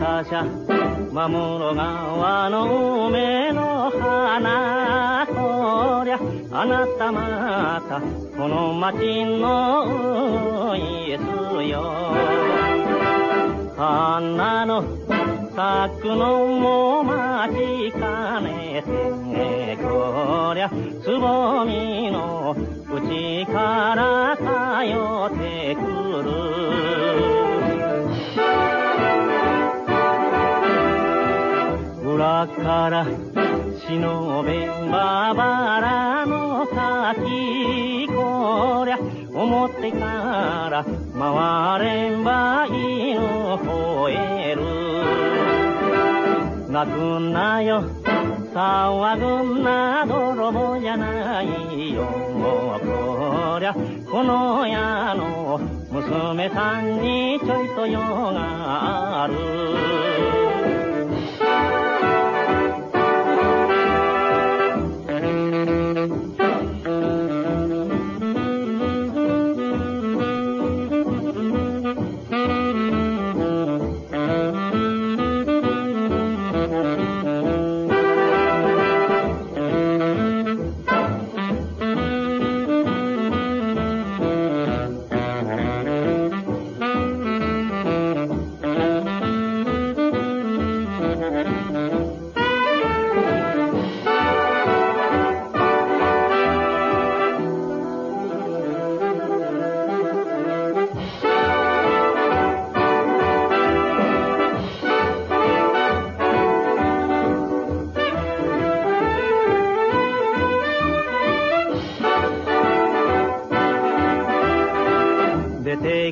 車守ろ川の梅の花。こりゃあなたまたこの町のイエスよ。花の咲くのも待ちかね。てこりゃつぼみの内から通っ裏から忍べんばばらの先こりゃ表から回ればいい吠える。泣くなよ騒ぐな泥棒じゃないよこりゃこの家の娘さんにちょいと用がある。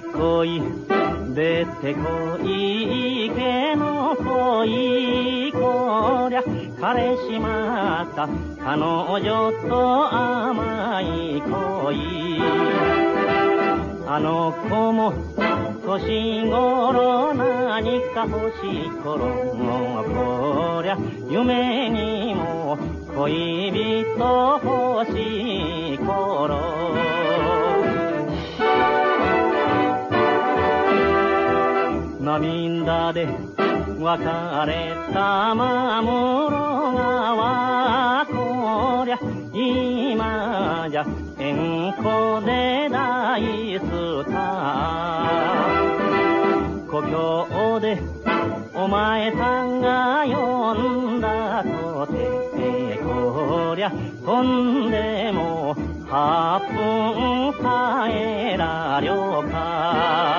てこい。出てこい。池の恋。こりゃ彼氏また彼女と甘い恋。あの子も年頃何か欲しい頃もこりゃ夢にも恋人欲しい。涙で別れた守ろ川こりゃ今じゃ縁故で大スター。故郷でお前さんが呼んだとてこりゃ飛んでも8分帰らりょうか。